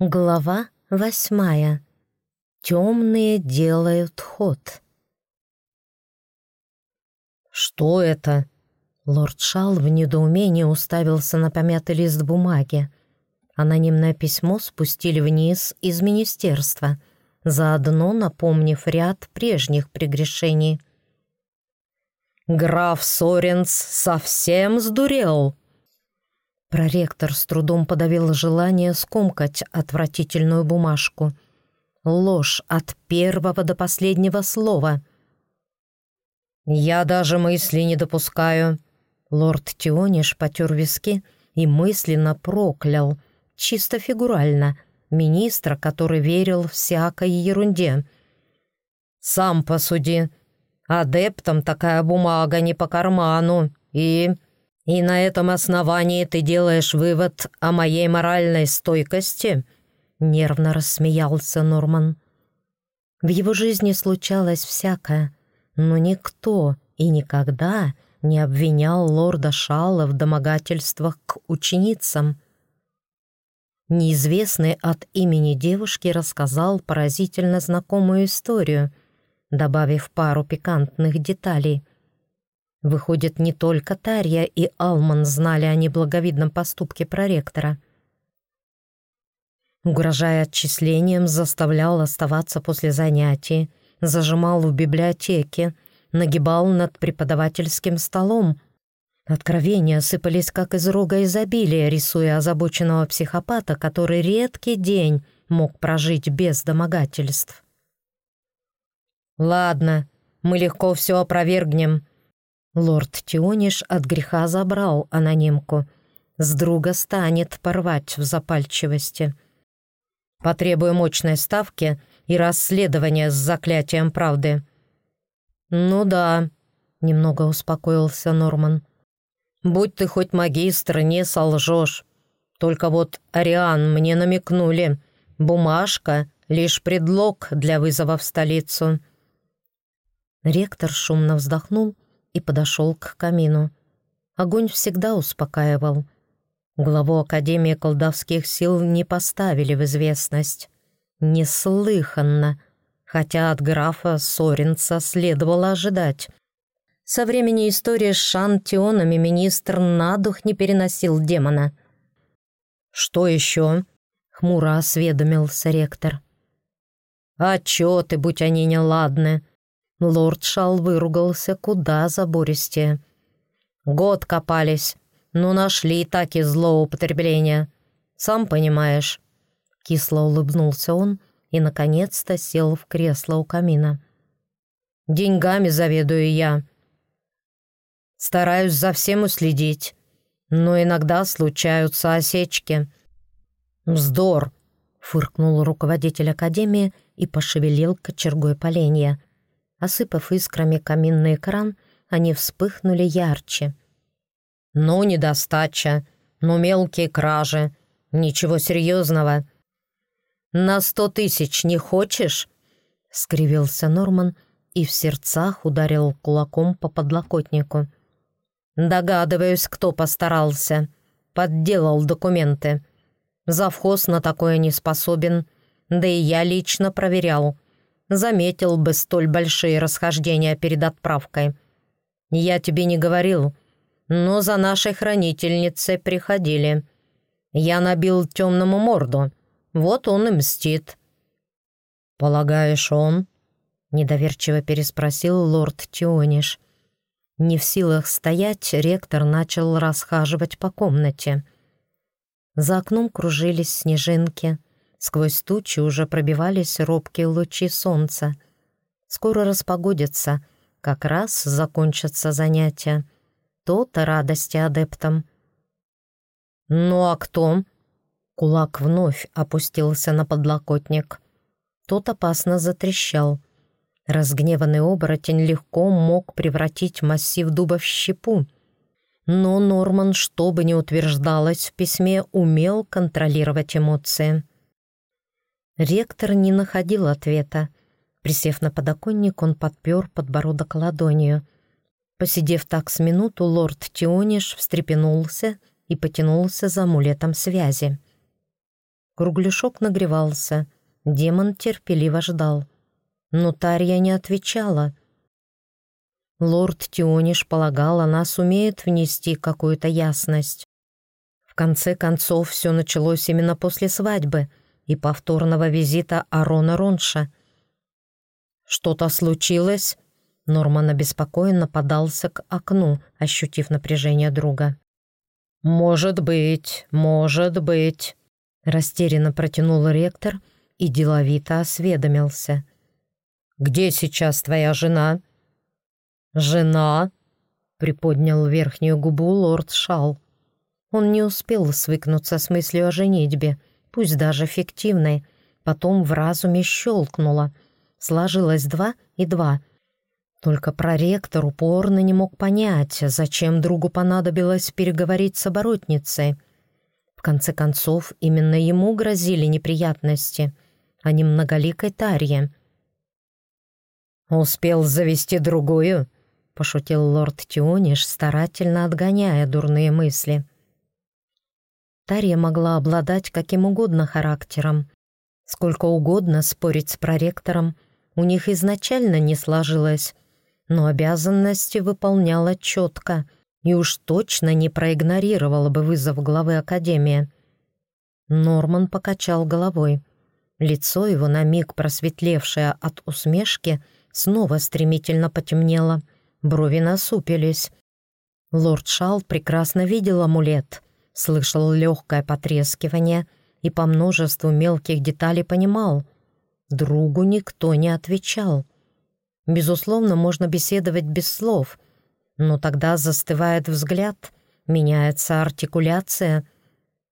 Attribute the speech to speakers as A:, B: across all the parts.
A: Глава восьмая. Темные делают ход.
B: «Что это?» Лорд Шал в недоумении уставился на помятый лист бумаги. Анонимное письмо спустили вниз из министерства, заодно напомнив ряд прежних прегрешений. «Граф Соренс совсем сдурел!» Проректор с трудом подавил желание скомкать отвратительную бумажку. Ложь от первого до последнего слова. «Я даже мысли не допускаю». Лорд Тиониш потер виски и мысленно проклял, чисто фигурально, министра, который верил всякой ерунде. «Сам посуди. Адептам такая бумага не по карману. И...» «И на этом основании ты делаешь вывод о моей моральной стойкости?» Нервно рассмеялся Норман. В его жизни случалось всякое, но никто и никогда не обвинял лорда Шалла в домогательствах к ученицам. Неизвестный от имени девушки рассказал поразительно знакомую историю, добавив пару пикантных деталей — Выходит, не только Тарья и Алман знали о неблаговидном поступке проректора. Угрожая отчислением, заставлял оставаться после занятий, зажимал в библиотеке, нагибал над преподавательским столом. Откровения сыпались как из рога изобилия, рисуя озабоченного психопата, который редкий день мог прожить без домогательств. «Ладно, мы легко все опровергнем», Лорд Тиониш от греха забрал анонимку. С друга станет порвать в запальчивости. Потребую мощной ставки и расследования с заклятием правды. «Ну да», — немного успокоился Норман. «Будь ты хоть магистр, не солжешь. Только вот, Ариан, мне намекнули. Бумажка — лишь предлог для вызова в столицу». Ректор шумно вздохнул и подошел к камину. Огонь всегда успокаивал. Главу Академии колдовских сил не поставили в известность. Неслыханно, хотя от графа Соренца следовало ожидать. Со времени истории с Шантионами министр на дух не переносил демона. «Что еще?» — хмуро осведомился ректор. «Отчеты, будь они неладны», Лорд Шал выругался куда забористее. «Год копались, но нашли так и злоупотребления. Сам понимаешь». Кисло улыбнулся он и, наконец-то, сел в кресло у камина. «Деньгами заведую я. Стараюсь за всем уследить, но иногда случаются осечки». «Вздор!» — фыркнул руководитель академии и пошевелил кочергой поленья — Осыпав искрами каминный экран, они вспыхнули ярче. «Ну, недостача, ну, мелкие кражи. Ничего серьезного». «На сто тысяч не хочешь?» — скривился Норман и в сердцах ударил кулаком по подлокотнику. «Догадываюсь, кто постарался. Подделал документы. Завхоз на такое не способен, да и я лично проверял заметил бы столь большие расхождения перед отправкой. Я тебе не говорил, но за нашей хранительницей приходили. Я набил темному морду, вот он и мстит». «Полагаешь, он?» — недоверчиво переспросил лорд Тиониш. Не в силах стоять, ректор начал расхаживать по комнате. За окном кружились снежинки — Сквозь тучи уже пробивались робкие лучи солнца. Скоро распогодится, как раз закончатся занятия. То-то радости адептам. «Ну а кто?» Кулак вновь опустился на подлокотник. Тот опасно затрещал. Разгневанный оборотень легко мог превратить массив дуба в щепу. Но Норман, что бы ни утверждалось в письме, умел контролировать эмоции. Ректор не находил ответа. Присев на подоконник, он подпер подбородок ладонью. Посидев так с минуту, лорд Тиониш встрепенулся и потянулся за амулетом связи. Кругляшок нагревался. Демон терпеливо ждал. Но Тарья не отвечала. Лорд Тиониш полагал, она сумеет внести какую-то ясность. В конце концов, все началось именно после свадьбы и повторного визита Арона Ронша. «Что-то случилось?» Норман обеспокоенно подался к окну, ощутив напряжение друга. «Может быть, может быть», — растерянно протянул ректор и деловито осведомился. «Где сейчас твоя жена?» «Жена?» — приподнял верхнюю губу лорд Шал. Он не успел свыкнуться с мыслью о женитьбе, пусть даже фиктивной. Потом в разуме щелкнуло. Сложилось два и два. Только проректор упорно не мог понять, зачем другу понадобилось переговорить с оборотницей. В конце концов, именно ему грозили неприятности, а не многоликой Тарье. «Успел завести другую?» — пошутил лорд Тиониш, старательно отгоняя дурные мысли. Тарья могла обладать каким угодно характером. Сколько угодно спорить с проректором, у них изначально не сложилось, но обязанности выполняла четко и уж точно не проигнорировала бы вызов главы Академии. Норман покачал головой. Лицо его, на миг просветлевшее от усмешки, снова стремительно потемнело, брови насупились. Лорд Шал прекрасно видел амулет, слышал легкое потрескивание и по множеству мелких деталей понимал. Другу никто не отвечал. Безусловно, можно беседовать без слов, но тогда застывает взгляд, меняется артикуляция.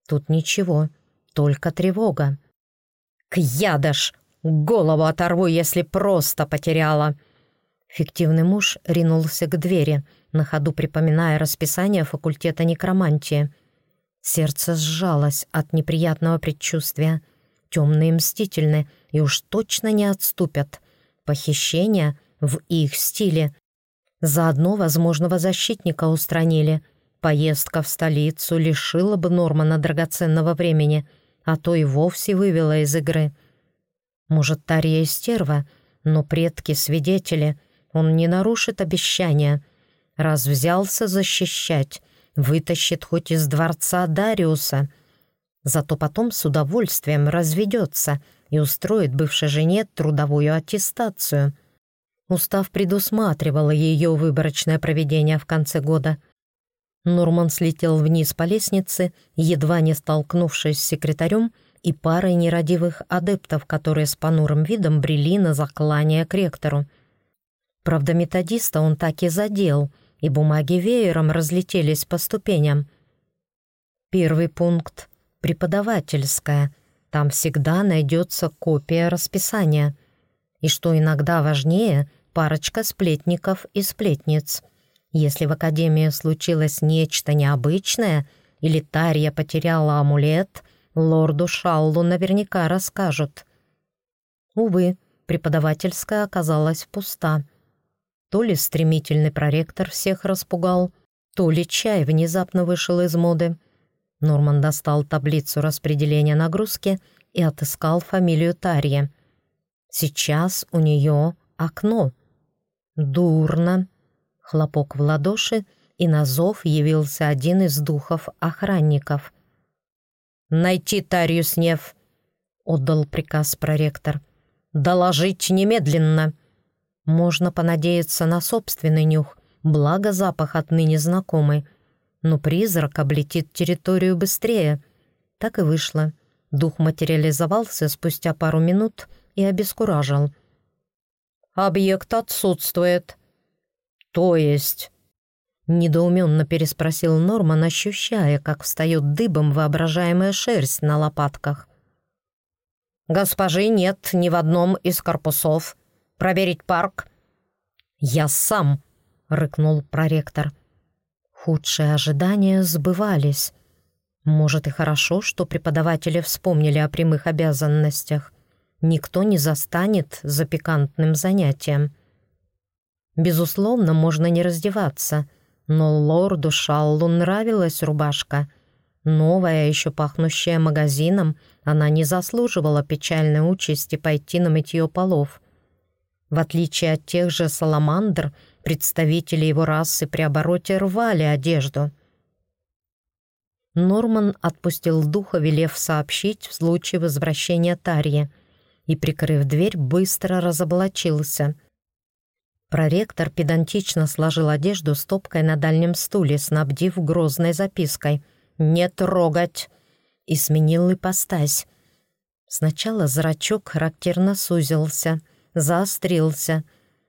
B: Тут ничего, только тревога. «Кьядаш! Голову оторву, если просто потеряла!» Фиктивный муж ринулся к двери, на ходу припоминая расписание факультета некромантии — Сердце сжалось от неприятного предчувствия. Темные мстительны и уж точно не отступят. Похищение в их стиле. Заодно возможного защитника устранили. Поездка в столицу лишила бы Нормана драгоценного времени, а то и вовсе вывела из игры. Может, Тария и стерва, но предки-свидетели, он не нарушит обещания. Раз взялся защищать, вытащит хоть из дворца Дариуса. Зато потом с удовольствием разведется и устроит бывшей жене трудовую аттестацию. Устав предусматривал ее выборочное проведение в конце года. Норман слетел вниз по лестнице, едва не столкнувшись с секретарем и парой нерадивых адептов, которые с понурым видом брели на заклание к ректору. Правда, методиста он так и задел — и бумаги веером разлетелись по ступеням. Первый пункт — преподавательская. Там всегда найдется копия расписания. И что иногда важнее, парочка сплетников и сплетниц. Если в Академии случилось нечто необычное или Тарья потеряла амулет, лорду Шаллу наверняка расскажут. Увы, преподавательская оказалась пуста. То ли стремительный проректор всех распугал, то ли чай внезапно вышел из моды. Норман достал таблицу распределения нагрузки и отыскал фамилию Тарья. Сейчас у нее окно. Дурно. Хлопок в ладоши, и на зов явился один из духов-охранников. «Найти Тарью Снев», — отдал приказ проректор. «Доложить немедленно». Можно понадеяться на собственный нюх, благо запах отныне знакомый. Но призрак облетит территорию быстрее. Так и вышло. Дух материализовался спустя пару минут и обескуражил. «Объект отсутствует». «То есть?» Недоуменно переспросил Норман, ощущая, как встает дыбом воображаемая шерсть на лопатках. «Госпожи нет ни в одном из корпусов», проверить парк?» «Я сам!» — рыкнул проректор. Худшие ожидания сбывались. Может и хорошо, что преподаватели вспомнили о прямых обязанностях. Никто не застанет за пикантным занятием. Безусловно, можно не раздеваться, но лорду Шаллу нравилась рубашка. Новая, еще пахнущая магазином, она не заслуживала печальной участи пойти на мытье полов. В отличие от тех же саламандр, представители его расы при обороте рвали одежду. Норман отпустил духа, велев сообщить в случае возвращения Тарьи, и, прикрыв дверь, быстро разоблачился. Проректор педантично сложил одежду стопкой на дальнем стуле, снабдив грозной запиской «Не трогать!» и сменил ипостась. Сначала зрачок характерно сузился, заострился,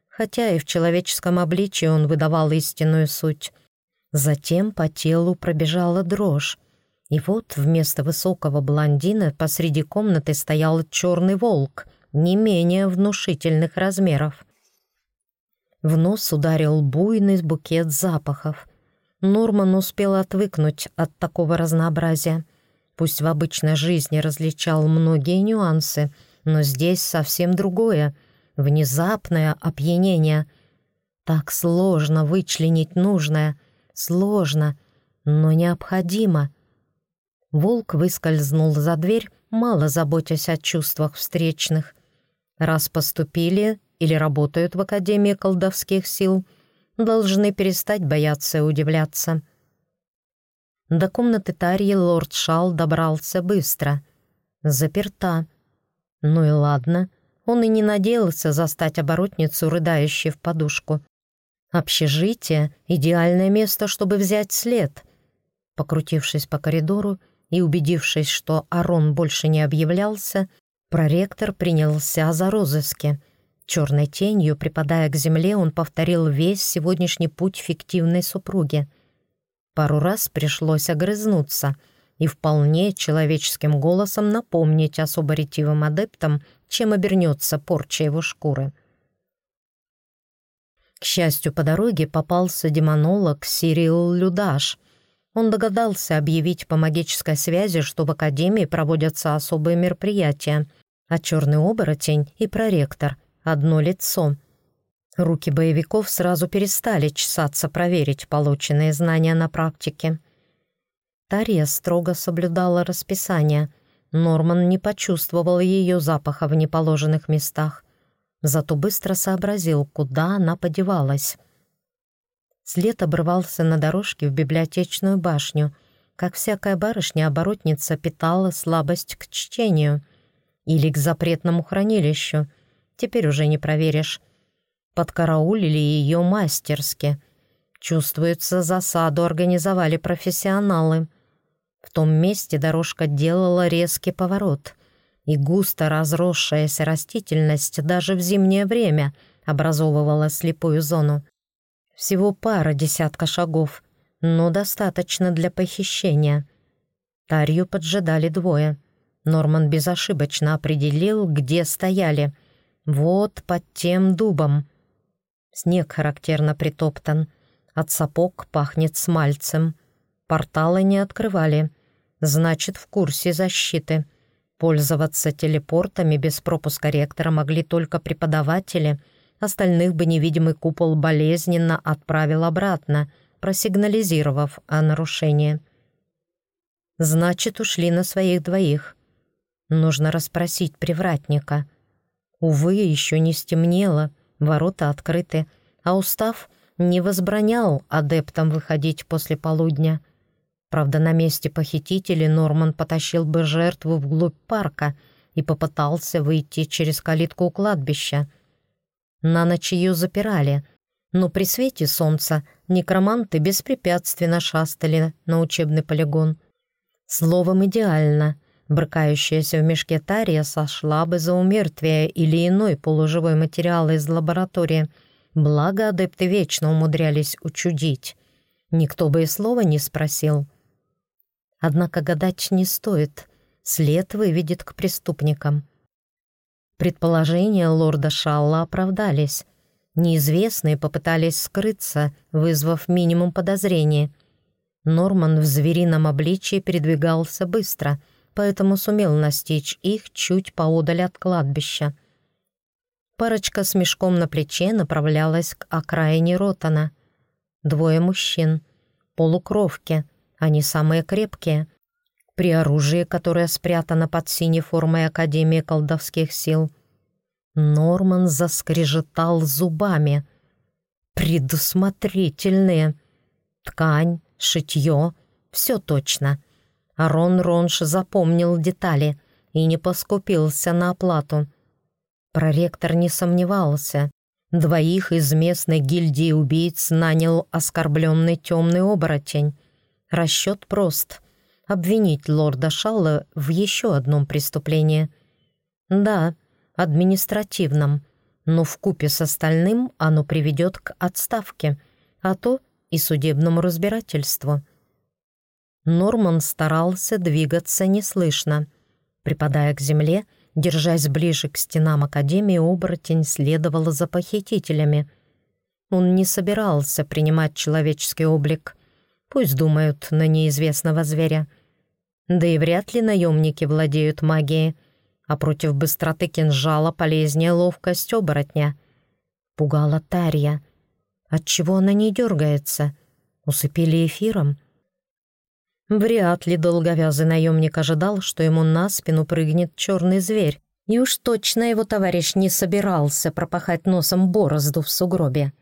B: хотя и в человеческом обличии он выдавал истинную суть. Затем по телу пробежала дрожь, и вот вместо высокого блондина посреди комнаты стоял черный волк, не менее внушительных размеров. В нос ударил буйный букет запахов. Норман успел отвыкнуть от такого разнообразия. Пусть в обычной жизни различал многие нюансы, но здесь совсем другое — внезапное опьянение. Так сложно вычленить нужное, сложно, но необходимо. Волк выскользнул за дверь, мало заботясь о чувствах встречных. Раз поступили, или работают в Академии колдовских сил, должны перестать бояться и удивляться. До комнаты Тарьи лорд Шал добрался быстро. Заперта. Ну и ладно, он и не надеялся застать оборотницу, рыдающей в подушку. Общежитие — идеальное место, чтобы взять след. Покрутившись по коридору и убедившись, что Арон больше не объявлялся, проректор принялся за розыски — Черной тенью, припадая к земле, он повторил весь сегодняшний путь фиктивной супруги. Пару раз пришлось огрызнуться и вполне человеческим голосом напомнить особо ретивым адептам, чем обернется порча его шкуры. К счастью, по дороге попался демонолог Сирил Людаш. Он догадался объявить по магической связи, что в Академии проводятся особые мероприятия, а черный оборотень и проректор — одно лицо. Руки боевиков сразу перестали чесаться проверить полученные знания на практике. Тария строго соблюдала расписание. Норман не почувствовал ее запаха в неположенных местах, зато быстро сообразил, куда она подевалась. След обрывался на дорожке в библиотечную башню. Как всякая барышня-оборотница питала слабость к чтению или к запретному хранилищу — теперь уже не проверишь. Подкараулили ее мастерски. Чувствуется, засаду организовали профессионалы. В том месте дорожка делала резкий поворот, и густо разросшаяся растительность даже в зимнее время образовывала слепую зону. Всего пара десятка шагов, но достаточно для похищения. Тарью поджидали двое. Норман безошибочно определил, где стояли — вот под тем дубом. Снег характерно притоптан. От сапог пахнет смальцем. Порталы не открывали. Значит, в курсе защиты. Пользоваться телепортами без пропуска ректора могли только преподаватели. Остальных бы невидимый купол болезненно отправил обратно, просигнализировав о нарушении. Значит, ушли на своих двоих. Нужно расспросить привратника — Увы, еще не стемнело, ворота открыты, а устав не возбранял адептам выходить после полудня. Правда, на месте похитителей Норман потащил бы жертву вглубь парка и попытался выйти через калитку у кладбища. На ночь ее запирали, но при свете солнца некроманты беспрепятственно шастали на учебный полигон. Словом, идеально — Брыкающаяся в мешке Тария сошла бы за умертвие или иной полуживой материал из лаборатории. Благо, адепты вечно умудрялись учудить. Никто бы и слова не спросил. Однако гадать не стоит. След выведет к преступникам. Предположения лорда Шалла оправдались. Неизвестные попытались скрыться, вызвав минимум подозрений. Норман в зверином обличии передвигался быстро — поэтому сумел настичь их чуть поодаль от кладбища. Парочка с мешком на плече направлялась к окраине Ротана. Двое мужчин, полукровки, они самые крепкие. при оружии, которое спрятано под синей формой Академии колдовских сил. Норман заскрежетал зубами. Предусмотрительные. Ткань, шитье — все точно. Арон Ронш запомнил детали и не поскупился на оплату. Проректор не сомневался. Двоих из местной гильдии убийц нанял оскорбленный темный оборотень. Расчет прост — обвинить лорда Шалла в еще одном преступлении. Да, административном, но в купе с остальным оно приведет к отставке, а то и судебному разбирательству. Норман старался двигаться неслышно. Припадая к земле, держась ближе к стенам Академии, оборотень следовал за похитителями. Он не собирался принимать человеческий облик. Пусть думают на неизвестного зверя. Да и вряд ли наемники владеют магией, а против быстроты кинжала полезнее ловкость оборотня. Пугала Тарья. Отчего она не дергается? Усыпили эфиром? Вряд ли долговязый наемник ожидал, что ему на спину прыгнет черный зверь, и уж точно его товарищ не собирался пропахать носом борозду в сугробе.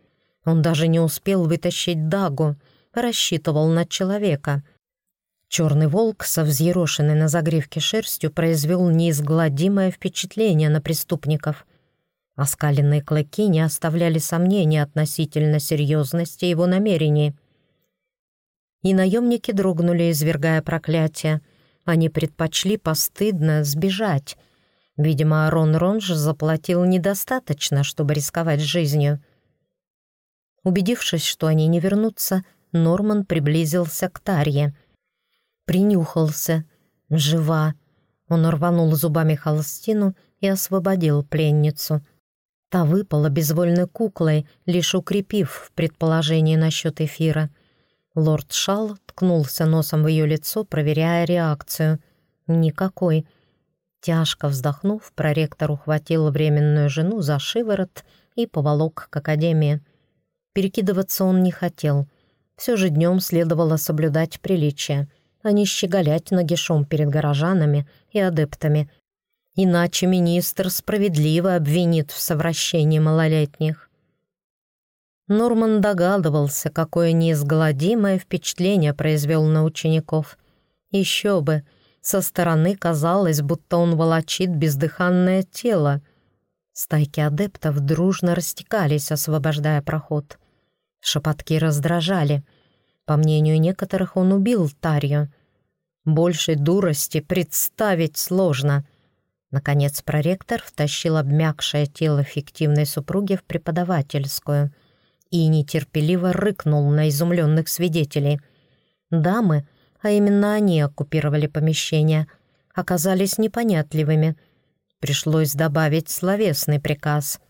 B: Он даже не успел вытащить дагу, рассчитывал на человека. Черный волк со взъерошенной на загривке шерстью произвел неизгладимое впечатление на преступников. Оскаленные клыки не оставляли сомнений относительно серьезности его намерений — и наемники дрогнули, извергая проклятие. Они предпочли постыдно сбежать. Видимо, Арон Ронж заплатил недостаточно, чтобы рисковать жизнью. Убедившись, что они не вернутся, Норман приблизился к Тарье. Принюхался. Жива. Он рванул зубами холстину и освободил пленницу. Та выпала безвольной куклой, лишь укрепив в предположении насчет эфира — Лорд Шал ткнулся носом в ее лицо, проверяя реакцию. Никакой. Тяжко вздохнув, проректор ухватил временную жену за шиворот и поволок к академии. Перекидываться он не хотел. Все же днем следовало соблюдать приличие, а не щеголять нагишом перед горожанами и адептами. Иначе министр справедливо обвинит в совращении малолетних. Норман догадывался, какое неизгладимое впечатление произвел на учеников. Еще бы, со стороны казалось, будто он волочит бездыханное тело. Стайки адептов дружно растекались, освобождая проход. Шепотки раздражали. По мнению некоторых, он убил Тарью. Большей дурости представить сложно. Наконец проректор втащил обмякшее тело фиктивной супруги в преподавательскую — и нетерпеливо рыкнул на изумленных свидетелей. Дамы, а именно они оккупировали помещение, оказались непонятливыми. Пришлось добавить словесный приказ.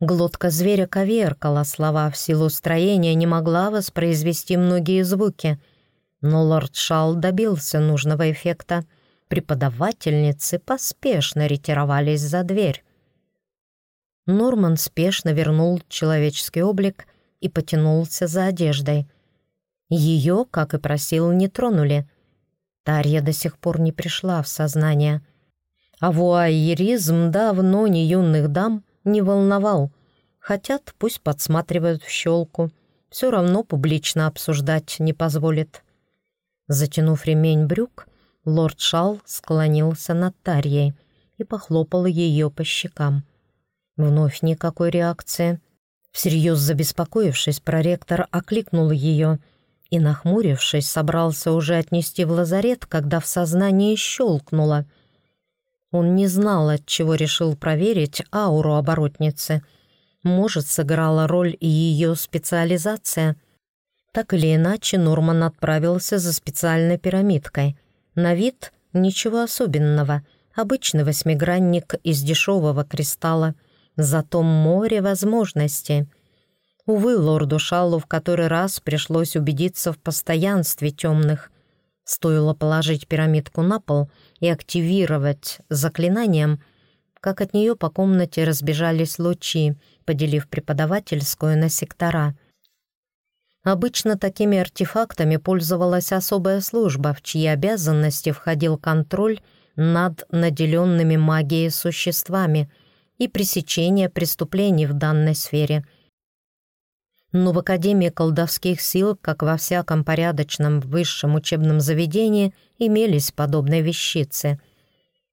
B: Глотка зверя коверкала слова, в силу строения не могла воспроизвести многие звуки. Но лорд Шал добился нужного эффекта. Преподавательницы поспешно ретировались за дверь. Норман спешно вернул человеческий облик — и потянулся за одеждой. Ее, как и просил, не тронули. Тарья до сих пор не пришла в сознание. А вуайеризм давно не юных дам не волновал. Хотят, пусть подсматривают в щелку. Все равно публично обсуждать не позволит. Затянув ремень брюк, лорд Шал склонился над Тарьей и похлопал ее по щекам. Вновь никакой реакции. Всерьез забеспокоившись, проректор окликнул ее и, нахмурившись, собрался уже отнести в лазарет, когда в сознании щелкнуло. Он не знал, от чего решил проверить ауру оборотницы. Может, сыграла роль и ее специализация. Так или иначе, Норман отправился за специальной пирамидкой. На вид ничего особенного. Обычный восьмигранник из дешевого кристалла — Зато море возможностей. Увы, лорду Шаллу в который раз пришлось убедиться в постоянстве темных. Стоило положить пирамидку на пол и активировать заклинанием, как от нее по комнате разбежались лучи, поделив преподавательскую на сектора. Обычно такими артефактами пользовалась особая служба, в чьи обязанности входил контроль над наделенными магией существами и пресечение преступлений в данной сфере. Но в Академии колдовских сил, как во всяком порядочном высшем учебном заведении, имелись подобные вещицы.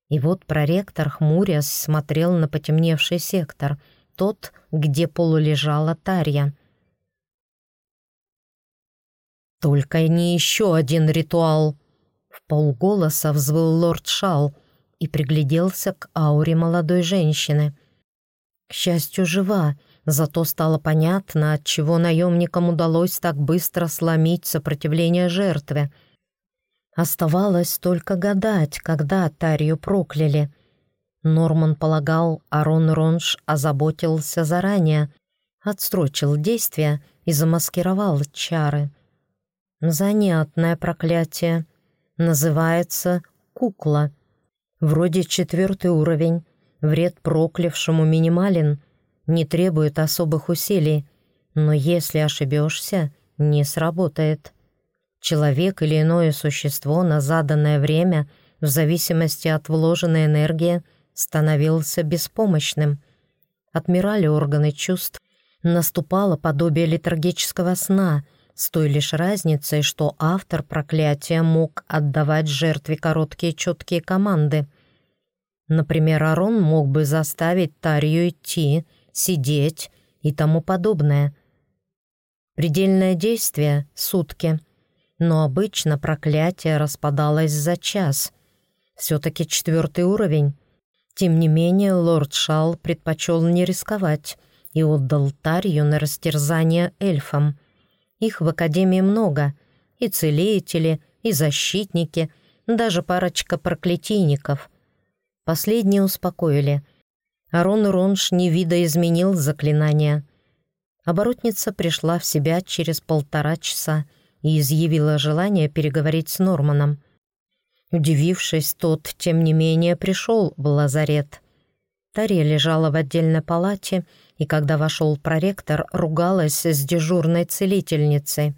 B: И вот проректор, хмурясь, смотрел на потемневший сектор, тот, где полулежала Тарья — «Только не еще один ритуал!» В полголоса взвыл лорд Шал и пригляделся к ауре молодой женщины. К счастью, жива, зато стало понятно, отчего наемникам удалось так быстро сломить сопротивление жертве. Оставалось только гадать, когда Тарью прокляли. Норман полагал, Арон Ронж озаботился заранее, отстрочил действия и замаскировал чары. Занятное проклятие. Называется «кукла». Вроде четвертый уровень. Вред проклявшему минимален. Не требует особых усилий. Но если ошибешься, не сработает. Человек или иное существо на заданное время, в зависимости от вложенной энергии, становился беспомощным. Отмирали органы чувств. Наступало подобие летаргического сна — с той лишь разницей, что автор проклятия мог отдавать жертве короткие четкие команды. Например, Арон мог бы заставить Тарью идти, сидеть и тому подобное. Предельное действие — сутки. Но обычно проклятие распадалось за час. Все-таки четвертый уровень. Тем не менее, лорд Шал предпочел не рисковать и отдал Тарью на растерзание эльфам — их в Академии много. И целители, и защитники, даже парочка проклятийников. Последние успокоили. Арон Ронш не видоизменил заклинания. Оборотница пришла в себя через полтора часа и изъявила желание переговорить с Норманом. Удивившись, тот, тем не менее, пришел в лазарет. Тария лежала в отдельной палате, и когда вошел проректор, ругалась с дежурной целительницей.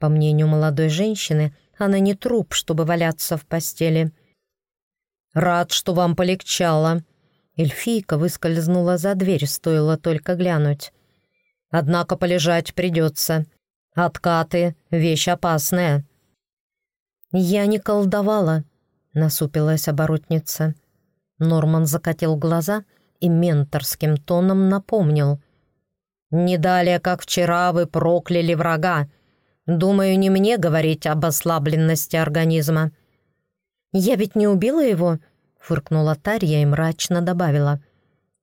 B: По мнению молодой женщины, она не труп, чтобы валяться в постели. «Рад, что вам полегчало». Эльфийка выскользнула за дверь, стоило только глянуть. «Однако полежать придется. Откаты — вещь опасная». «Я не колдовала», — насупилась оборотница. Норман закатил глаза — и менторским тоном напомнил. «Не далее, как вчера вы прокляли врага. Думаю, не мне говорить об ослабленности организма». «Я ведь не убила его?» — фыркнула Тарья и мрачно добавила.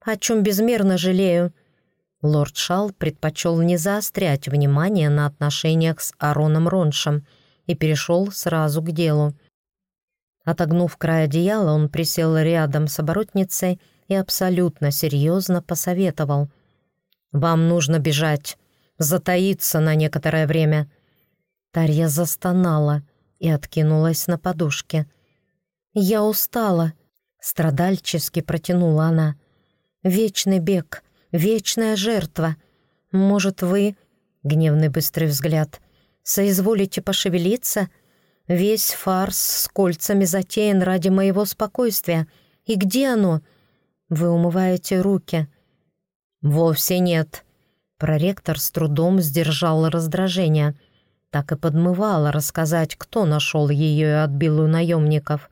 B: «О чем безмерно жалею». Лорд Шал предпочел не заострять внимание на отношениях с Ароном Роншем и перешел сразу к делу. Отогнув край одеяла, он присел рядом с оборотницей и абсолютно серьезно посоветовал. «Вам нужно бежать, затаиться на некоторое время». Тарья застонала и откинулась на подушке. «Я устала», — страдальчески протянула она. «Вечный бег, вечная жертва. Может, вы...» — гневный быстрый взгляд. «Соизволите пошевелиться?» Весь фарс с кольцами затеян ради моего спокойствия. И где оно? Вы умываете руки». «Вовсе нет». Проректор с трудом сдержал раздражение. Так и подмывало рассказать, кто нашел ее и отбил у наемников.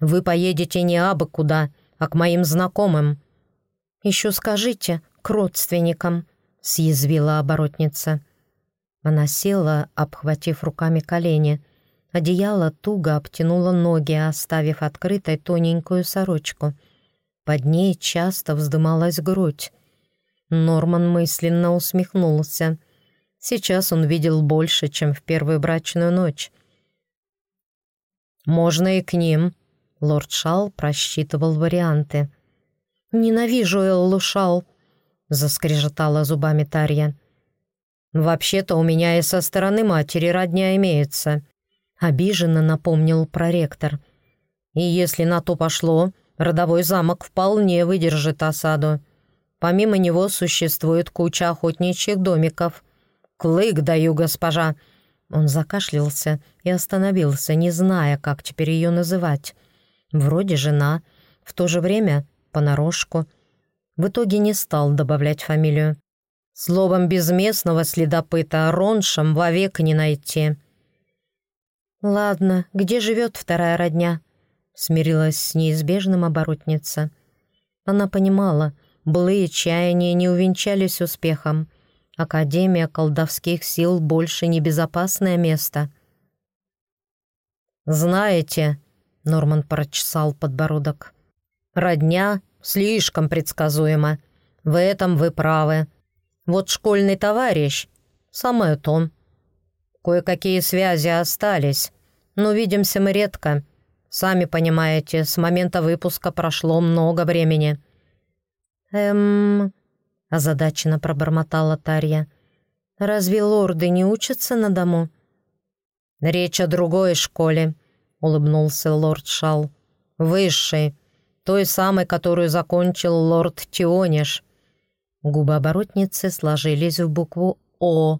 B: «Вы поедете не абы куда, а к моим знакомым». «Еще скажите, к родственникам», — съязвила оборотница. Она села, обхватив руками колени. Одеяло туго обтянуло ноги, оставив открытой тоненькую сорочку — под ней часто вздымалась грудь. Норман мысленно усмехнулся. Сейчас он видел больше, чем в первую брачную ночь. «Можно и к ним», — лорд Шал просчитывал варианты. «Ненавижу Эллу Шал», — заскрежетала зубами Тарья. «Вообще-то у меня и со стороны матери родня имеется», — обиженно напомнил проректор. «И если на то пошло, Родовой замок вполне выдержит осаду. Помимо него существует куча охотничьих домиков. «Клык даю, госпожа!» Он закашлялся и остановился, не зная, как теперь ее называть. Вроде жена, в то же время понарошку. В итоге не стал добавлять фамилию. Словом, без местного следопыта Роншем вовек не найти. «Ладно, где живет вторая родня?» Смирилась с неизбежным оборотница. Она понимала, былые чаяния не увенчались успехом. Академия колдовских сил больше не безопасное место. «Знаете», — Норман прочесал подбородок, — «родня слишком предсказуема. В этом вы правы. Вот школьный товарищ — самое то. Кое-какие связи остались, но видимся мы редко. Сами понимаете, с момента выпуска прошло много времени».
A: «Эм...» — озадаченно пробормотала Тарья. «Разве лорды не учатся на дому?»
B: «Речь о другой школе», — улыбнулся лорд Шал. «Высшей, той самой, которую закончил лорд Тиониш».
A: Губы оборотницы сложились в букву «О».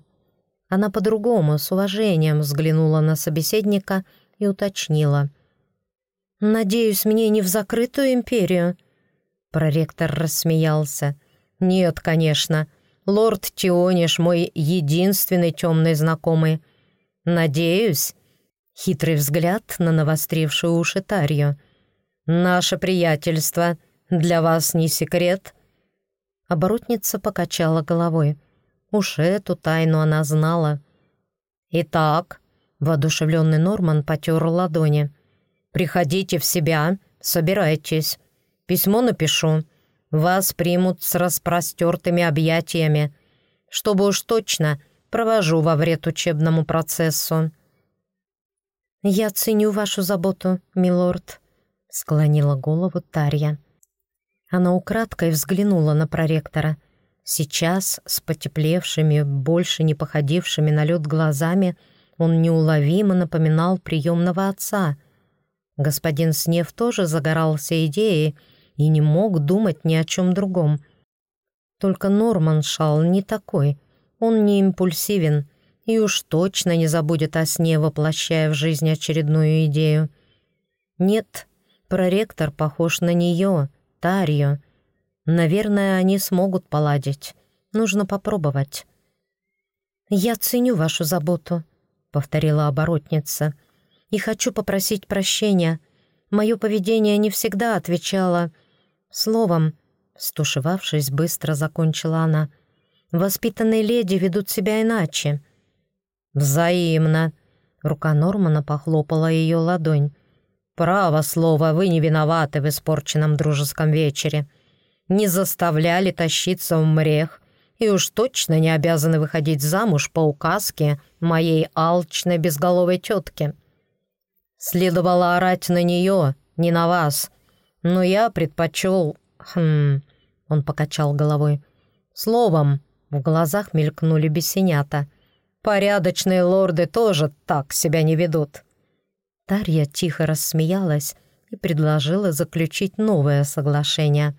A: Она по-другому, с уважением взглянула на собеседника и уточнила. «Надеюсь, мне не в закрытую империю?» Проректор рассмеялся.
B: «Нет, конечно. Лорд Тиониш мой единственный темный знакомый. Надеюсь...» Хитрый взгляд на навострившую уши Тарью. «Наше приятельство для вас не секрет?»
A: Оборотница покачала головой. Уж эту тайну она знала.
B: «Итак», — воодушевленный Норман потер ладони, «приходите в себя, собирайтесь. Письмо напишу. Вас примут с распростертыми объятиями. Чтобы уж точно, провожу во вред учебному процессу».
A: «Я ценю вашу заботу, милорд», — склонила голову Тарья. Она украдкой взглянула на проректора. Сейчас, с потеплевшими, больше не походившими на лед глазами, он неуловимо напоминал приемного отца. Господин Снев тоже загорался идеей, и не мог думать ни о чем другом. Только Норман Шал не такой, он не импульсивен и уж точно не забудет о сне, воплощая в жизнь очередную идею. Нет, проректор похож на нее, Тарью. Наверное, они смогут поладить. Нужно попробовать. «Я ценю вашу заботу», — повторила оборотница, «и хочу попросить прощения. Мое поведение не всегда отвечало Словом, стушевавшись, быстро закончила она. «Воспитанные леди ведут себя иначе».
B: «Взаимно!» Рука Нормана похлопала ее ладонь. «Право слово, вы не виноваты в испорченном дружеском вечере. Не заставляли тащиться в мрех, и уж точно не обязаны выходить замуж по указке моей алчной безголовой тетки. Следовало орать на нее, не на вас, но я предпочел... Хм... Он покачал головой. Словом, в глазах мелькнули бесенята. Порядочные лорды тоже так себя не ведут.
A: Тарья тихо рассмеялась и предложила заключить новое соглашение.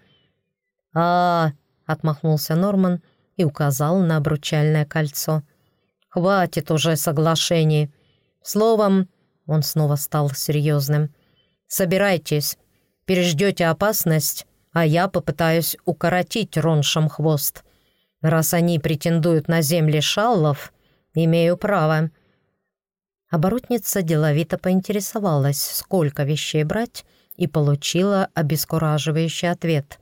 B: «А, — отмахнулся Норман и указал на обручальное кольцо. «Хватит уже соглашений. Словом, — он снова стал серьезным, — собирайтесь, переждете опасность, а я попытаюсь укоротить роншам хвост. Раз они претендуют на земли шаллов, имею право».
A: Оборотница деловито поинтересовалась, сколько вещей брать, и получила обескураживающий ответ.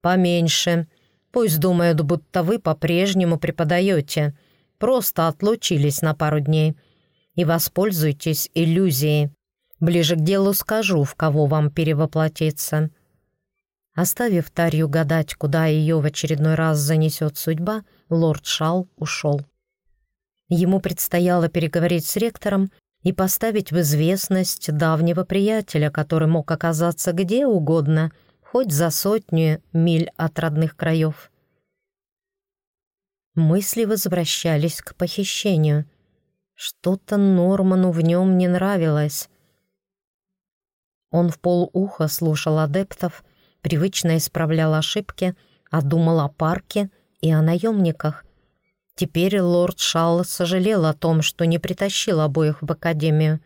B: «Поменьше. Пусть думают, будто вы по-прежнему преподаете. Просто отлучились на пару дней. И воспользуйтесь иллюзией. Ближе к делу скажу, в кого вам перевоплотиться».
A: Оставив Тарью гадать, куда ее в очередной раз занесет судьба, лорд Шал ушел. Ему предстояло переговорить с ректором и поставить в известность давнего приятеля, который мог оказаться где угодно, хоть за сотню миль от родных краев. Мысли возвращались к похищению. Что-то Норману в нем не нравилось. Он в полуха слушал адептов, привычно исправлял ошибки, а думал о парке и о наемниках. Теперь лорд Шалл сожалел о том, что не притащил обоих в академию.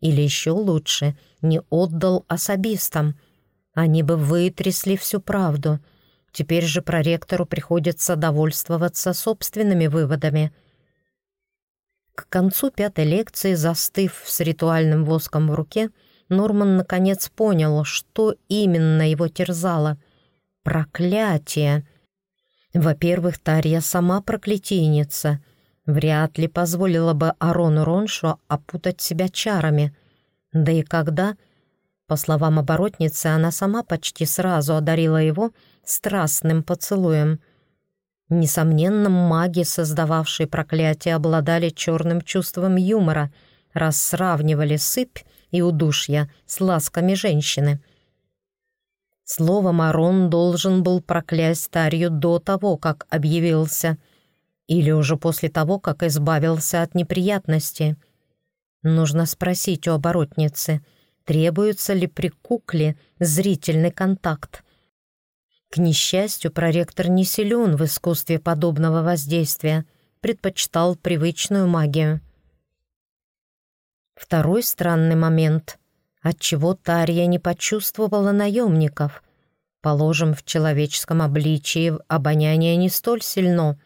A: Или еще лучше, не отдал особистам. Они бы вытрясли всю правду. Теперь же проректору приходится довольствоваться собственными выводами. К концу пятой лекции, застыв с ритуальным воском в руке, Норман наконец понял, что именно его терзало. Проклятие! Во-первых, Тарья сама проклятийница. Вряд ли позволила бы Арону Роншу опутать себя чарами. Да и когда, по словам оборотницы, она сама почти сразу одарила его страстным поцелуем. Несомненно, маги, создававшие проклятие, обладали черным чувством юмора, раз сравнивали сыпь и удушья с ласками женщины — Словом, Арон должен был проклясть Тарью до того, как объявился, или уже после того, как избавился от неприятности. Нужно спросить у оборотницы, требуется ли при кукле зрительный контакт. К несчастью, проректор не силен в искусстве подобного воздействия, предпочитал привычную магию. Второй странный момент — отчего Тарья не почувствовала наемников. Положим, в человеческом обличии обоняние не столь сильно,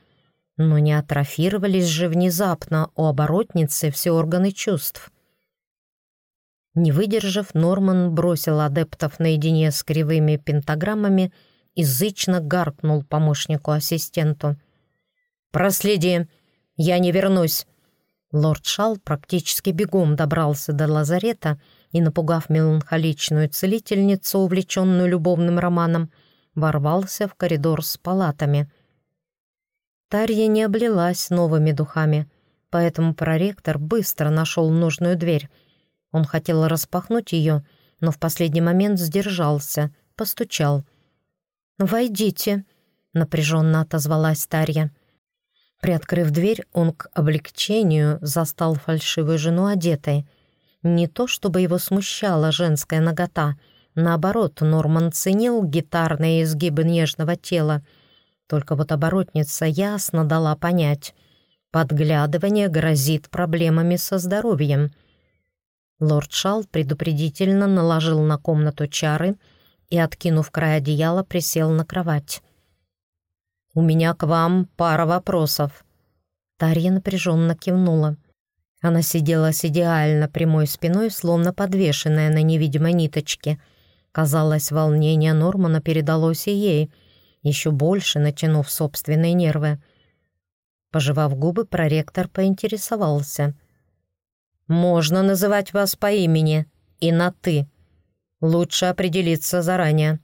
A: но не атрофировались же внезапно у оборотницы все органы чувств. Не выдержав, Норман бросил адептов наедине с кривыми пентаграммами и зычно гаркнул помощнику-ассистенту. «Проследи, я не вернусь!» Лорд Шал практически бегом добрался до лазарета и, напугав меланхоличную целительницу, увлеченную любовным романом, ворвался в коридор с палатами. Тарья не облилась новыми духами, поэтому проректор быстро нашел нужную дверь. Он хотел распахнуть ее, но в последний момент сдержался, постучал. «Войдите», — напряженно отозвалась Тарья. Приоткрыв дверь, он к облегчению застал фальшивую жену одетой — не то чтобы его смущала женская нагота, наоборот, Норман ценил гитарные изгибы нежного тела. Только вот оборотница ясно дала понять, подглядывание грозит проблемами со здоровьем. Лорд Шал предупредительно наложил на комнату чары и, откинув край одеяла, присел на кровать. «У меня к вам пара вопросов». Тарья напряженно кивнула. Она сидела с идеально прямой спиной, словно подвешенная на невидимой ниточке. Казалось, волнение Нормана передалось и ей, еще больше натянув собственные нервы. Пожевав губы, проректор поинтересовался. «Можно называть вас по имени и на «ты». Лучше определиться заранее».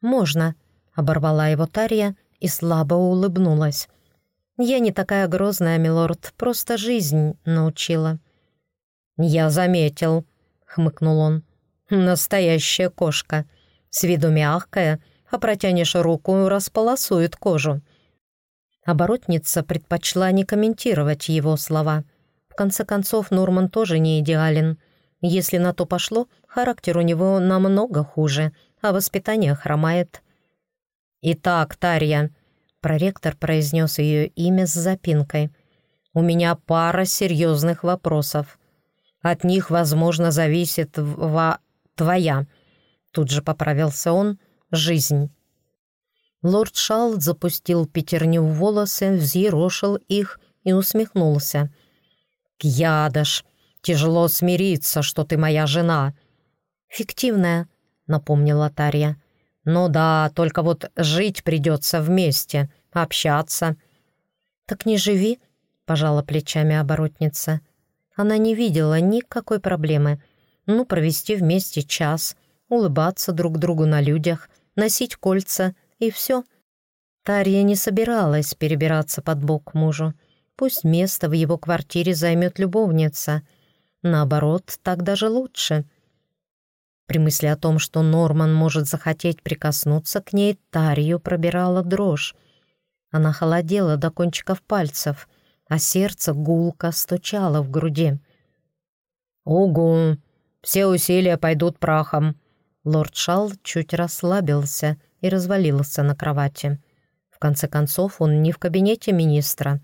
A: «Можно», — оборвала его Тарья и слабо улыбнулась. Я не такая грозная, милорд, просто жизнь научила». «Я заметил», — хмыкнул он. «Настоящая кошка. С виду мягкая, а протянешь руку, располосует кожу». Оборотница предпочла не комментировать его слова. В конце концов, Норман тоже не идеален. Если на то пошло, характер у него намного хуже, а воспитание хромает. «Итак, Тарья», Проректор произнес ее имя с запинкой. «У меня пара серьезных вопросов. От них, возможно, зависит во... твоя». Тут же поправился он. «Жизнь». Лорд Шалд запустил пятерню в волосы, взъерошил их и усмехнулся. «Кьядаш, тяжело смириться, что ты моя жена». «Фиктивная», — напомнила Тарья. «Ну да, только вот жить придется вместе, общаться». «Так не живи», — пожала плечами оборотница. Она не видела никакой проблемы. Ну, провести вместе час, улыбаться друг другу на людях, носить кольца и все. Тарья не собиралась перебираться под бок мужу. Пусть место в его квартире займет любовница. Наоборот, так даже лучше — при мысли о том, что Норман может захотеть прикоснуться к ней, Тарью пробирала дрожь. Она холодела до кончиков пальцев, а сердце гулко стучало в груди. «Угу! Все усилия пойдут прахом!» Лорд Шал чуть расслабился и развалился на кровати. В конце концов, он не в кабинете министра.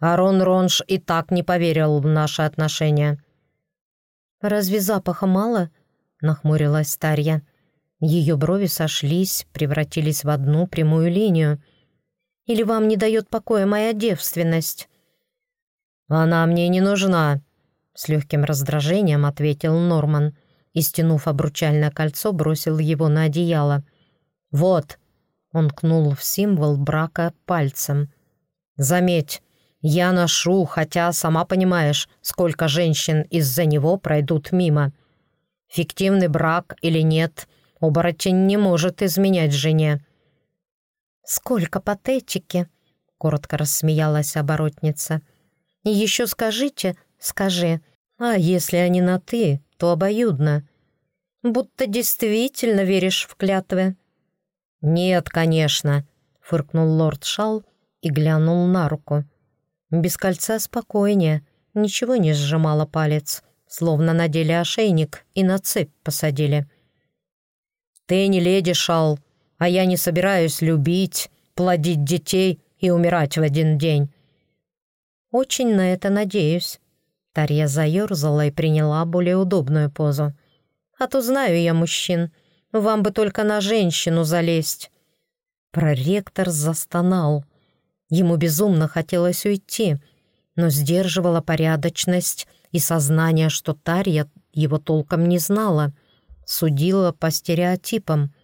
B: Арон Ронж и так не поверил в наши отношения».
A: «Разве запаха мало?» — нахмурилась Тарья. Ее брови сошлись, превратились в одну прямую линию. «Или вам не дает покоя моя девственность?»
B: «Она мне не нужна», — с легким раздражением ответил Норман и, стянув обручальное кольцо, бросил его на одеяло. «Вот», — он кнул в символ брака пальцем. «Заметь, я ношу, хотя, сама понимаешь, сколько женщин из-за него пройдут мимо. Фиктивный брак или нет, оборотень не может изменять жене».
A: «Сколько патетики!» — коротко рассмеялась оборотница. «И еще скажите, скажи, а если они на «ты», то обоюдно. Будто действительно веришь в клятвы».
B: «Нет, конечно», — фыркнул лорд Шал и глянул на руку. Без кольца спокойнее, ничего не сжимала палец, словно надели ошейник и на цепь посадили. «Ты не леди, Шал, а я не собираюсь любить, плодить детей и умирать в один день».
A: «Очень на это надеюсь». Тарья заерзала и приняла более удобную позу. «А то знаю я мужчин. Вам бы только на женщину залезть».
B: Проректор застонал. Ему безумно хотелось уйти, но сдерживала порядочность и сознание, что Тарья его толком не знала, судила по стереотипам.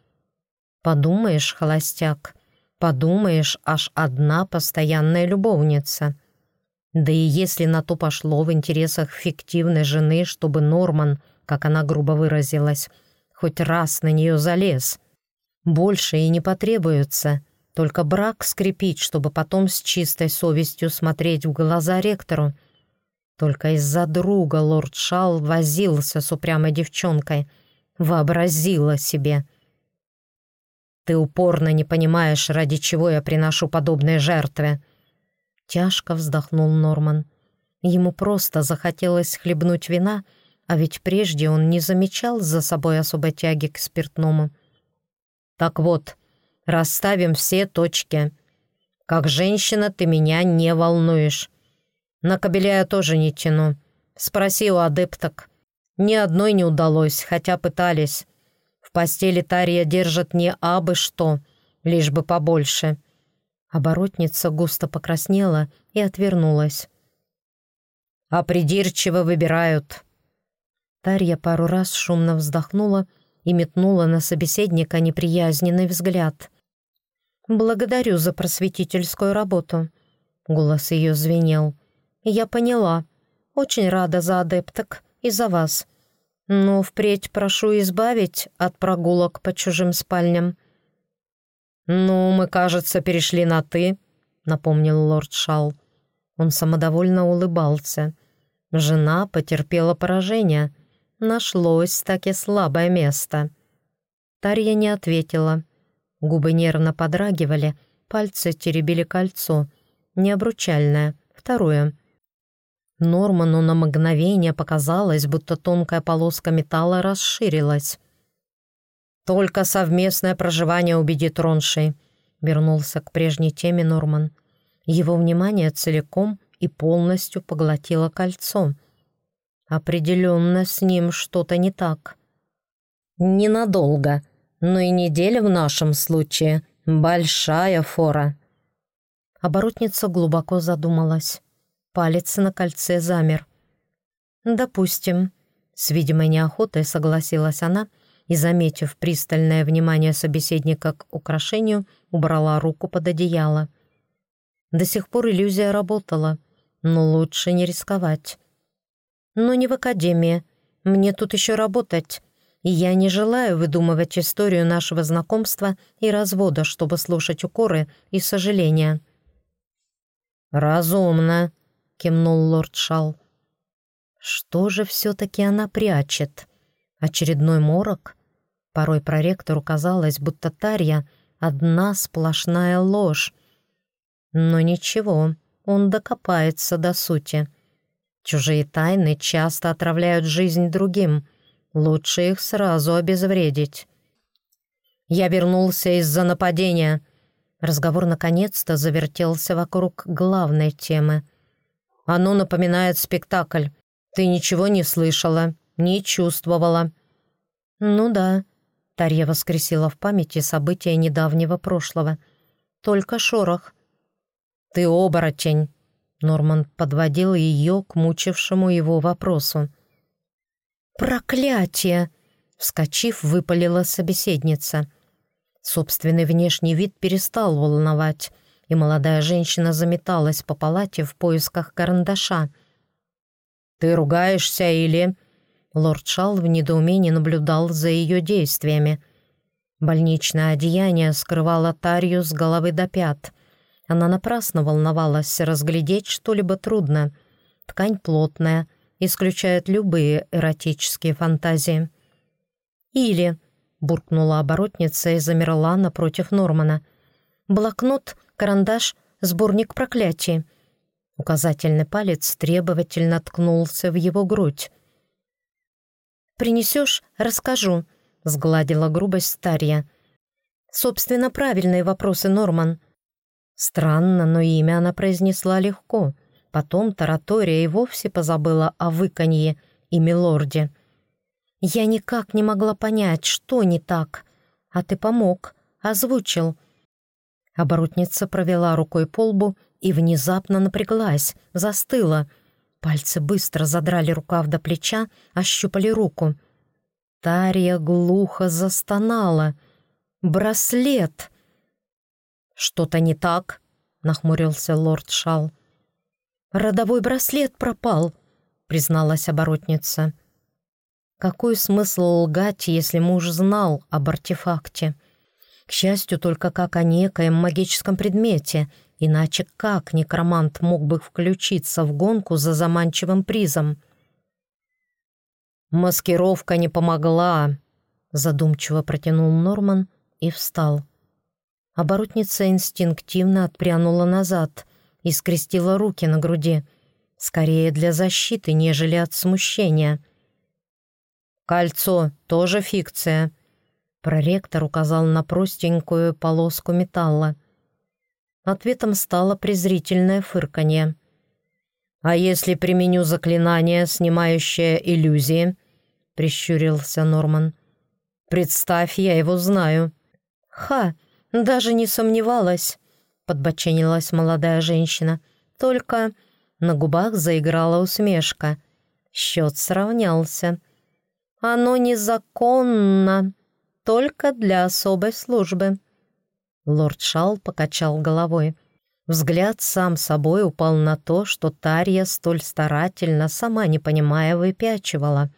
B: Подумаешь, холостяк, подумаешь, аж одна постоянная любовница. Да и если на то пошло в интересах фиктивной жены, чтобы Норман, как она грубо выразилась, хоть раз на нее залез, больше и не потребуется — только брак скрепить, чтобы потом с чистой совестью смотреть в глаза ректору. Только из-за друга лорд Шал возился с упрямой девчонкой. Вообразила себе. «Ты упорно не понимаешь, ради чего я приношу подобные жертвы». Тяжко вздохнул Норман. Ему просто захотелось хлебнуть вина, а ведь прежде он не замечал за собой особой тяги к спиртному. «Так вот», Расставим все точки. Как женщина ты меня не волнуешь. На кобеля тоже не тяну. Спроси у адепток. Ни одной не удалось, хотя пытались. В постели Тария держит не абы что, лишь бы побольше». Оборотница густо покраснела и отвернулась. «А придирчиво выбирают». Тарья пару раз шумно вздохнула и метнула на собеседника неприязненный взгляд.
A: «Благодарю за просветительскую работу», — голос ее звенел. «Я поняла. Очень рада за адепток и за вас. Но впредь прошу избавить от прогулок по чужим спальням».
B: «Ну, мы, кажется, перешли на «ты», — напомнил лорд Шал. Он самодовольно улыбался. Жена потерпела поражение. Нашлось таки слабое место. Тарья не ответила. Губы нервно подрагивали, пальцы теребили кольцо. Не обручальное, второе. Норману на мгновение показалось, будто тонкая полоска металла расширилась. «Только совместное проживание убедит Роншей», — вернулся к прежней теме Норман. Его внимание целиком и полностью поглотило кольцо. Определенно с ним что-то не так. «Ненадолго», но и неделя в нашем случае — большая фора». Оборотница глубоко задумалась. Палец на кольце замер.
A: «Допустим», — с видимой неохотой согласилась она и, заметив пристальное внимание собеседника к украшению, убрала руку под одеяло. До сих пор иллюзия работала, но лучше не рисковать. «Но не в академии. Мне тут еще работать и я не желаю выдумывать историю нашего знакомства и развода, чтобы слушать укоры и сожаления».
B: «Разумно», — кивнул лорд Шал. «Что же все-таки она прячет? Очередной морок?» Порой проректору казалось, будто Тарья — одна сплошная ложь. Но ничего, он докопается до сути. Чужие тайны часто отравляют жизнь другим — Лучше их сразу обезвредить. Я вернулся из-за нападения. Разговор наконец-то завертелся вокруг главной темы. Оно напоминает спектакль. Ты ничего не слышала, не чувствовала».
A: «Ну да», — Тарья воскресила в памяти события недавнего прошлого. «Только шорох».
B: «Ты оборотень», — Норман подводил ее к мучившему его вопросу.
A: «Проклятие!» — вскочив, выпалила собеседница. Собственный внешний вид перестал волновать, и молодая женщина заметалась по палате в поисках карандаша.
B: «Ты ругаешься или...» Лорд Шал в недоумении наблюдал за ее действиями. Больничное одеяние скрывало Тарью с головы до пят. Она напрасно волновалась, разглядеть что-либо трудно. Ткань плотная, исключает любые эротические фантазии.
A: «Или...» — буркнула оборотница и замерла напротив Нормана. «Блокнот, карандаш, сборник проклятий». Указательный палец требовательно ткнулся в его грудь. «Принесешь — расскажу», — сгладила грубость Тарья. «Собственно, правильные вопросы, Норман». Странно, но имя она произнесла легко. Потом таратория и вовсе позабыла о выканье и милорде. «Я никак не могла понять, что не так. А ты помог, озвучил». Оборотница провела рукой по лбу и внезапно напряглась, застыла — Пальцы быстро задрали рукав до плеча, ощупали руку. Тария глухо застонала. «Браслет!» «Что-то не так?» — нахмурился лорд Шал. «Родовой браслет пропал», — призналась оборотница. «Какой смысл лгать, если муж знал об артефакте? К счастью, только как о некоем магическом предмете — Иначе как некромант мог бы включиться в гонку за заманчивым призом?
B: «Маскировка не помогла», — задумчиво протянул Норман и встал.
A: Оборотница инстинктивно отпрянула назад и скрестила руки на груди, скорее для защиты, нежели от смущения.
B: «Кольцо тоже фикция», — проректор указал на простенькую полоску металла.
A: Ответом стало презрительное фырканье.
B: «А если применю заклинание, снимающее иллюзии?» — прищурился Норман. «Представь, я его знаю».
A: «Ха, даже не сомневалась», — подбоченилась молодая женщина. «Только...» На губах заиграла усмешка. Счет сравнялся. «Оно незаконно, только для особой службы». Лорд Шал покачал головой. Взгляд сам собой упал на то, что Тарья столь старательно, сама не понимая, выпячивала.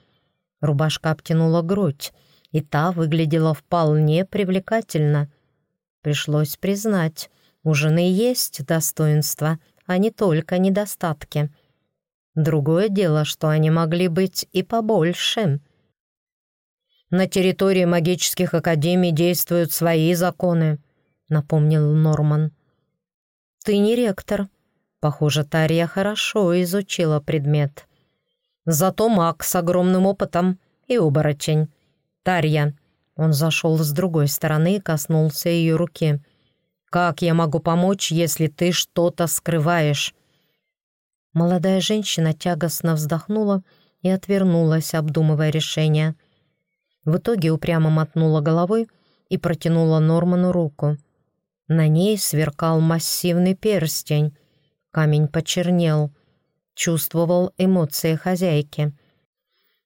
A: Рубашка обтянула грудь, и та выглядела вполне привлекательно. Пришлось признать, у жены есть достоинства, а не только недостатки. Другое дело, что они могли быть и побольше.
B: На территории магических академий действуют свои законы, — напомнил Норман.
A: «Ты не ректор. Похоже, Тария хорошо изучила предмет.
B: Зато маг с огромным опытом и оборотень. Тарья». Он зашел с другой стороны и коснулся ее руки. «Как я могу помочь, если ты что-то скрываешь?»
A: Молодая женщина тягостно вздохнула и отвернулась, обдумывая решение. В итоге упрямо мотнула головой и протянула Норману руку. На ней сверкал массивный перстень. Камень почернел. Чувствовал эмоции хозяйки.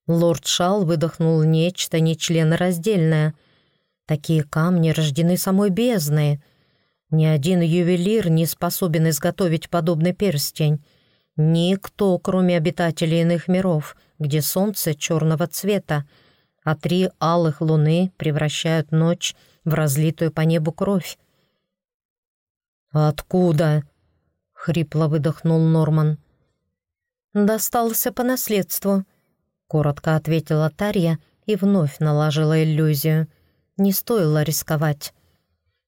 A: Лорд Шал выдохнул нечто нечленораздельное. Такие камни рождены самой бездной. Ни один ювелир не способен изготовить подобный перстень. Никто, кроме обитателей иных миров, где солнце черного цвета, а три алых луны превращают ночь в разлитую по небу кровь.
B: «Откуда?» — хрипло выдохнул Норман.
A: «Достался по наследству», — коротко ответила Тарья и вновь наложила иллюзию. Не стоило рисковать.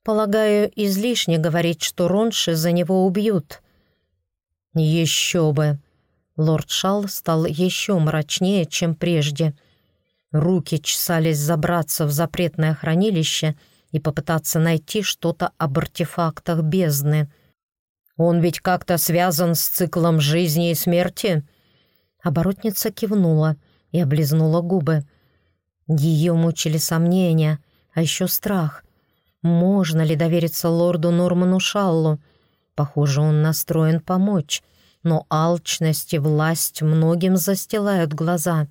A: Полагаю, излишне говорить, что Ронши за него убьют.
B: «Еще бы!» Лорд Шал стал еще мрачнее, чем прежде. Руки чесались забраться в запретное хранилище — и попытаться найти что-то об артефактах бездны. Он ведь как-то связан с циклом жизни и смерти?»
A: Оборотница кивнула и облизнула губы. Ее мучили сомнения, а еще страх. Можно ли довериться лорду Норману Шаллу? Похоже, он настроен помочь, но алчность и власть многим застилают глаза.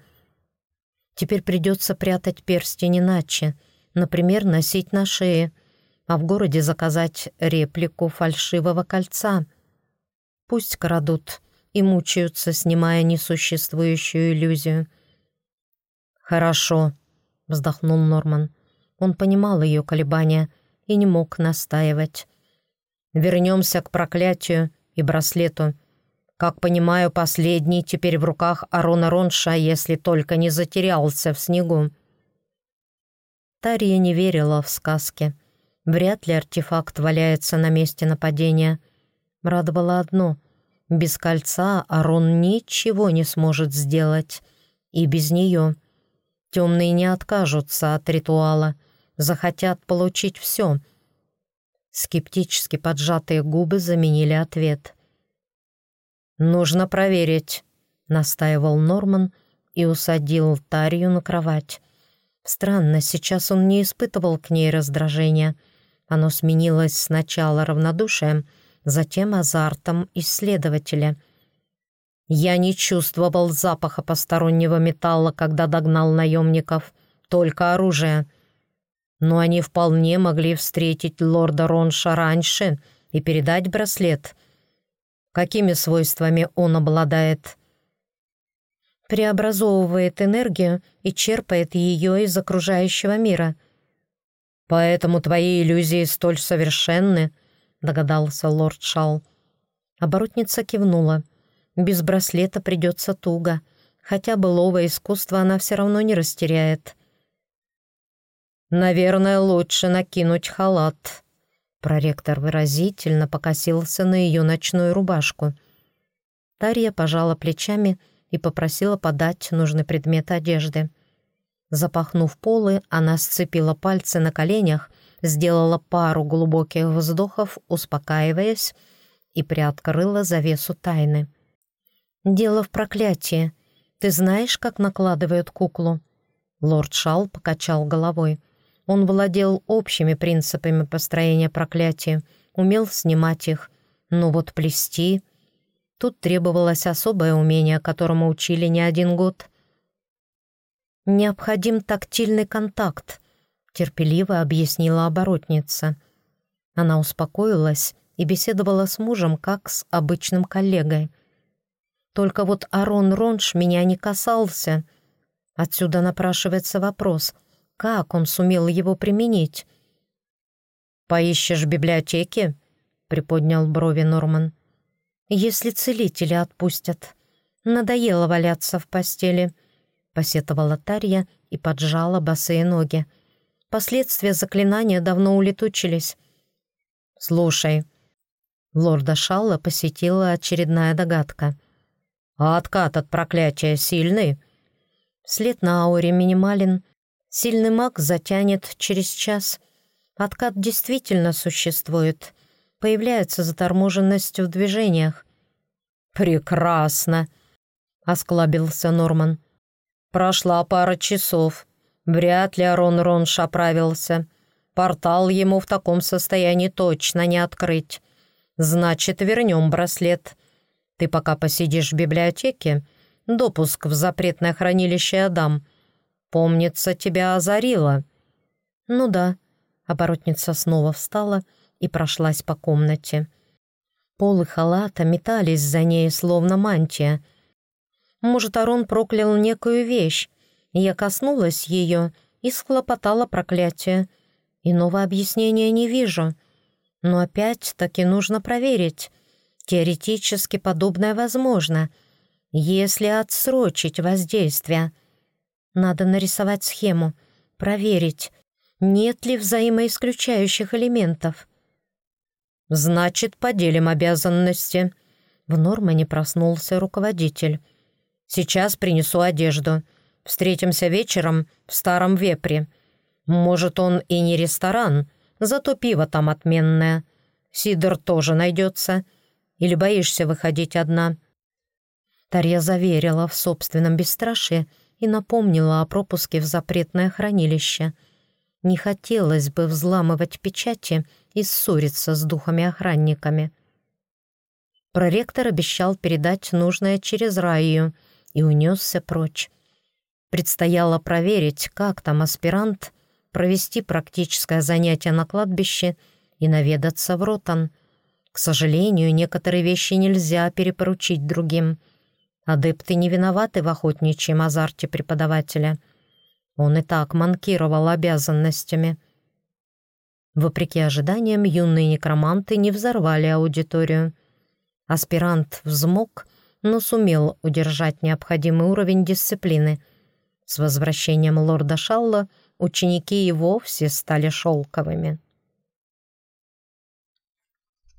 A: Теперь придется прятать перстень иначе, например, носить на шее, а в городе заказать реплику фальшивого кольца. Пусть крадут и мучаются, снимая несуществующую иллюзию.
B: «Хорошо», — вздохнул Норман. Он понимал ее колебания и не мог настаивать. «Вернемся к проклятию и браслету. Как понимаю, последний теперь в руках Арона Ронша, если только не затерялся в снегу».
A: Тария не верила в сказки. Вряд ли артефакт валяется на месте нападения. Радовало одно — без кольца Арон ничего не сможет сделать. И без нее. Темные не откажутся от ритуала. Захотят получить все. Скептически поджатые губы заменили ответ.
B: «Нужно проверить», — настаивал Норман и усадил Тарью на кровать.
A: Странно, сейчас он не испытывал к ней раздражения. Оно сменилось сначала равнодушием, затем азартом исследователя.
B: Я не чувствовал запаха постороннего металла, когда догнал наемников, только оружие. Но они вполне могли встретить лорда Ронша раньше и передать браслет. Какими свойствами он обладает?
A: Преобразовывает энергию и черпает ее из окружающего мира.
B: Поэтому твои иллюзии столь совершенны, догадался лорд Шал.
A: Оборотница кивнула. Без браслета придется туго. Хотя былого искусства она все равно не растеряет.
B: «Наверное, лучше накинуть халат».
A: Проректор выразительно покосился на ее ночную рубашку. Тарья пожала плечами и попросила подать нужный предмет одежды. Запахнув полы, она сцепила пальцы на коленях сделала пару глубоких вздохов, успокаиваясь, и приоткрыла завесу тайны. «Дело в проклятии. Ты знаешь, как накладывают куклу?» Лорд Шал покачал головой. Он владел общими принципами построения проклятия, умел снимать их, но вот плести... Тут требовалось особое умение, которому учили не один год. Необходим тактильный контакт, терпеливо объяснила оборотница. Она успокоилась и беседовала с мужем, как с обычным коллегой. Только вот Арон Ронш меня не касался. Отсюда напрашивается вопрос, как он сумел его применить?
B: «Поищешь в библиотеке?» — приподнял брови Норман.
A: «Если целители отпустят. Надоело валяться в постели», — посетовала Тарья и поджала босые ноги. Последствия заклинания давно улетучились.
B: «Слушай». Лорда Шалла посетила очередная догадка. «А откат от проклятия сильный?»
A: След на ауре минимален. Сильный маг затянет через час. Откат действительно существует. Появляется заторможенность в движениях.
B: «Прекрасно!» — осклабился Норман. «Прошла пара часов. Вряд ли Арон Ронш оправился. Портал ему в таком состоянии точно не открыть. Значит, вернем браслет. Ты пока посидишь в библиотеке, допуск в запретное хранилище отдам. Помнится, тебя озарило».
A: «Ну да». Оборотница снова встала и прошлась по комнате. Полы халата метались за ней, словно мантия. Может, Арон проклял некую вещь, я коснулась ее и схлопотала проклятие. Иного объяснения не вижу. Но опять-таки нужно проверить. Теоретически подобное возможно, если отсрочить воздействие. Надо нарисовать схему, проверить, нет ли взаимоисключающих элементов.
B: «Значит, поделим обязанности». В Нормане проснулся руководитель. «Сейчас принесу одежду. Встретимся вечером в Старом Вепре. Может, он и не ресторан, зато пиво там отменное. Сидор тоже найдется.
A: Или боишься выходить одна?» Тарья заверила в собственном бесстрашии и напомнила о пропуске в запретное хранилище. Не хотелось бы взламывать печати и ссориться с духами-охранниками. Проректор обещал передать нужное через Раю и унесся прочь. Предстояло проверить, как там аспирант, провести практическое занятие на кладбище и наведаться в Ротан. К сожалению, некоторые вещи нельзя перепоручить другим — Адепты не виноваты в охотничьем азарте преподавателя. Он и так манкировал обязанностями. Вопреки ожиданиям, юные некроманты не взорвали аудиторию. Аспирант взмок, но сумел удержать необходимый уровень дисциплины. С возвращением лорда Шалла ученики и вовсе стали шелковыми.